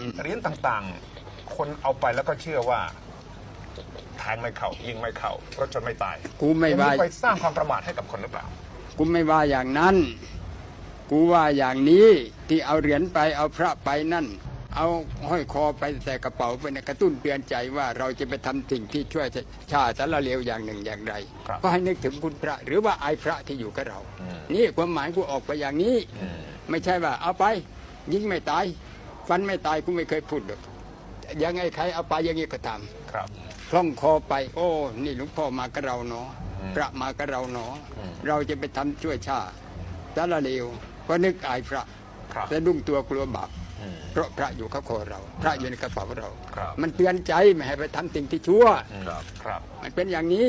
อืมเหรียญต่างๆ คนเอาไปแล้วก็เชื่อว่าแทงไม่เข้ายิงไม่เข้ารถชนไม่ตายกูไม่ว่าอันนี้ไปสร้างความประมาทให้กับคนหรือเปล่ากูไม่ว่าอย่างนั้น กูว่าอย่างนี้ที่เอาเหรียญไปเอาพระไปนั่น เอาห้อยคอไปใส่กระเป๋าไปนะกระตุ้นเตือนใจว่าเราจะไปทำสิ่งที่ช่วยชาติสารเลวอย่างหนึ่งอย่างใดครับก็ให้นึกถึงคุณพระ หรือว่าไอายพระที่อยู่กับเราอืมนี่ความหมายกูออกไปอย่างนี้อืมไม่ใช่ว่าเอาไป ยิงไม่ตาย ฟันไม่ตายกูไม่เคยพูดหรอกยังไงใครเอาไปอย่างนี้ก็ทำครับ คล่องคอไป โอ้ นี่หลวงพ่อมากับเราเนาะอืมพระมากับเราเนาะอืมเราจะไปทำช่วยชาติสารเลวก็นึกอายพระครับสะดุ้งตัวกลัวบาปอืมเพราะพระอยู่กับคอเรา พระอยู่ในกระเป๋าเราครับมันเตือนใจไม่ให้ไปทำสิ่งที่ชั่วครับครับมันเป็นอย่างนี้